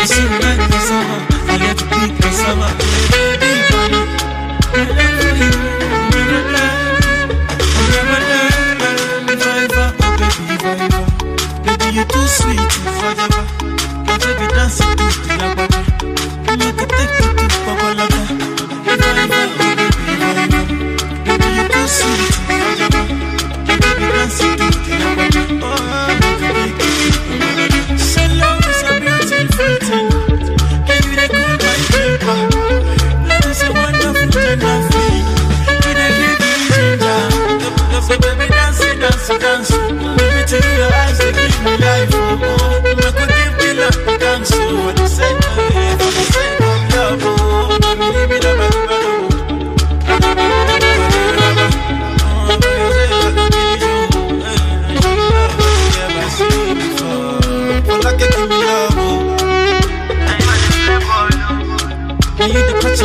Thank you. So baby, dance dance dance it. Your eyes, give me life. Oh, oh. give love dance. Oh, what you say, oh, what you say, oh, love, oh. Baby, me baby,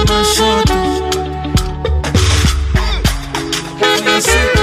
my shoulder. When you say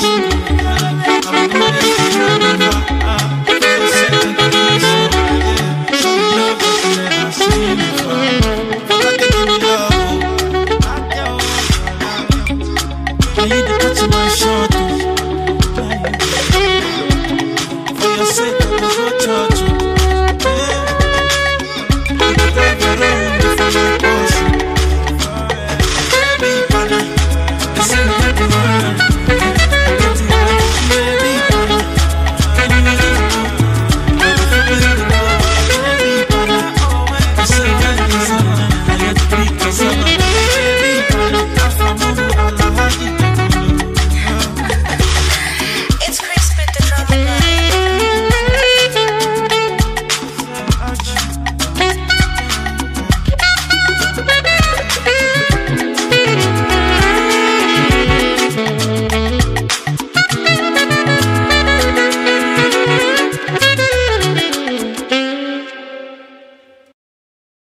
Thank you.